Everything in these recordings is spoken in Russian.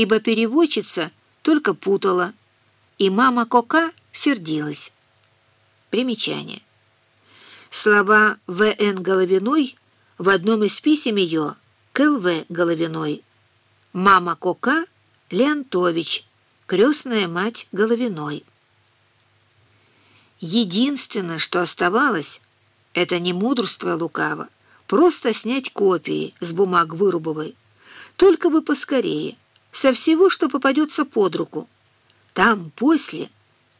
ибо переводчица только путала, и мама Кока сердилась. Примечание. Слова В.Н. Головиной в одном из писем ее к Л.В. Головиной. Мама Кока Леонтович, крестная мать Головиной. Единственное, что оставалось, это не мудрство лукаво, просто снять копии с бумаг Вырубовой, только бы поскорее, со всего, что попадется под руку. Там, после,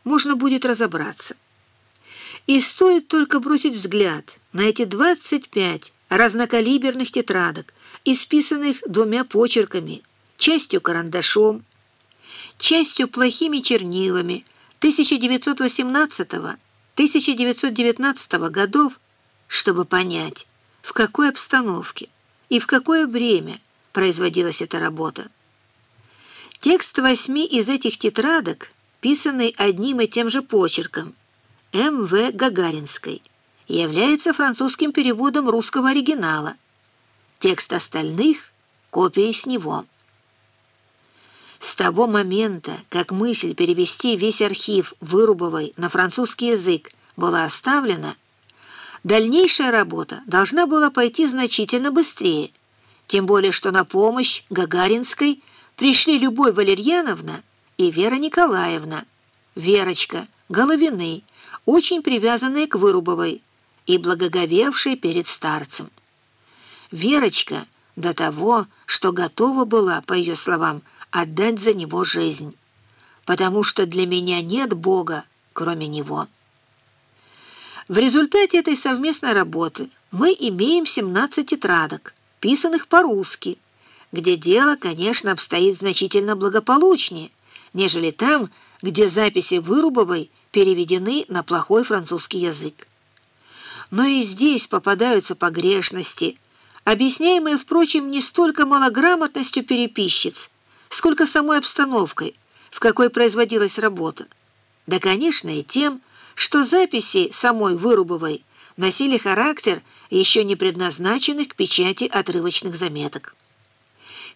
можно будет разобраться. И стоит только бросить взгляд на эти 25 разнокалиберных тетрадок, исписанных двумя почерками, частью карандашом, частью плохими чернилами 1918-1919 годов, чтобы понять, в какой обстановке и в какое время производилась эта работа. Текст восьми из этих тетрадок, писанный одним и тем же почерком, М.В. Гагаринской, является французским переводом русского оригинала. Текст остальных — копией с него. С того момента, как мысль перевести весь архив Вырубовой на французский язык была оставлена, дальнейшая работа должна была пойти значительно быстрее, тем более что на помощь Гагаринской пришли Любовь Валерьяновна и Вера Николаевна, Верочка, Головины, очень привязанные к Вырубовой и благоговевшие перед старцем. Верочка до того, что готова была, по ее словам, отдать за него жизнь, потому что для меня нет Бога, кроме Него. В результате этой совместной работы мы имеем 17 тетрадок, писанных по-русски, где дело, конечно, обстоит значительно благополучнее, нежели там, где записи Вырубовой переведены на плохой французский язык. Но и здесь попадаются погрешности, объясняемые, впрочем, не столько малограмотностью переписчиц, сколько самой обстановкой, в какой производилась работа. Да, конечно, и тем, что записи самой Вырубовой носили характер еще не предназначенных к печати отрывочных заметок.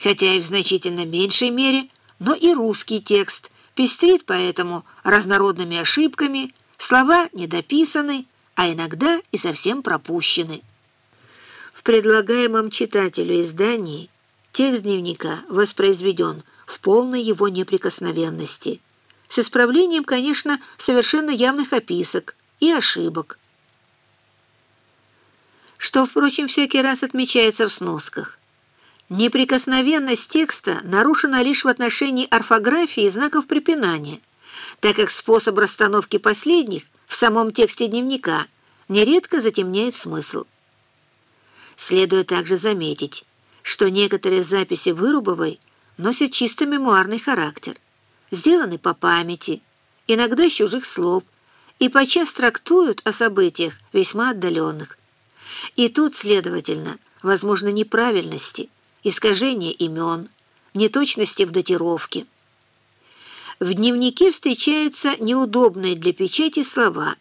Хотя и в значительно меньшей мере, но и русский текст пестрит поэтому разнородными ошибками, слова недописаны, а иногда и совсем пропущены. В предлагаемом читателю издании текст дневника воспроизведен в полной его неприкосновенности, с исправлением, конечно, совершенно явных описок и ошибок, что, впрочем, всякий раз отмечается в сносках. Неприкосновенность текста нарушена лишь в отношении орфографии и знаков препинания, так как способ расстановки последних в самом тексте дневника нередко затемняет смысл. Следует также заметить, что некоторые записи Вырубовой носят чисто мемуарный характер, сделаны по памяти, иногда с чужих слов, и подчас трактуют о событиях весьма отдаленных. И тут, следовательно, возможны неправильности, искажение имен, неточности в датировке. В дневнике встречаются неудобные для печати слова,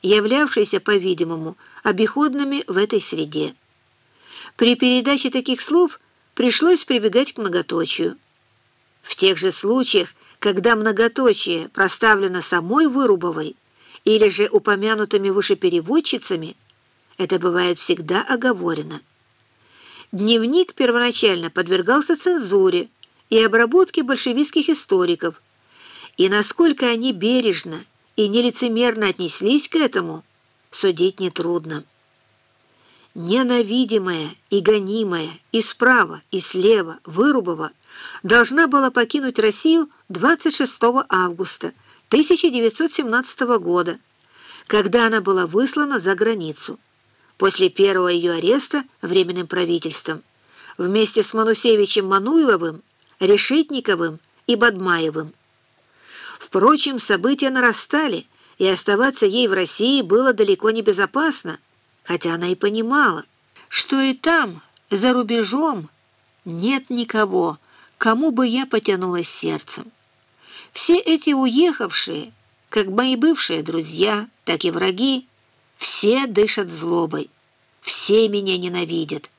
являвшиеся, по-видимому, обиходными в этой среде. При передаче таких слов пришлось прибегать к многоточию. В тех же случаях, когда многоточие проставлено самой Вырубовой или же упомянутыми выше переводчицами, это бывает всегда оговорено. Дневник первоначально подвергался цензуре и обработке большевистских историков, и насколько они бережно и нелицемерно отнеслись к этому, судить нетрудно. Ненавидимая и гонимая и справа, и слева Вырубова должна была покинуть Россию 26 августа 1917 года, когда она была выслана за границу после первого ее ареста Временным правительством, вместе с Манусевичем Мануиловым, Решетниковым и Бадмаевым. Впрочем, события нарастали, и оставаться ей в России было далеко не безопасно, хотя она и понимала, что и там, за рубежом, нет никого, кому бы я потянулась сердцем. Все эти уехавшие, как мои бывшие друзья, так и враги, все дышат злобой, все меня ненавидят.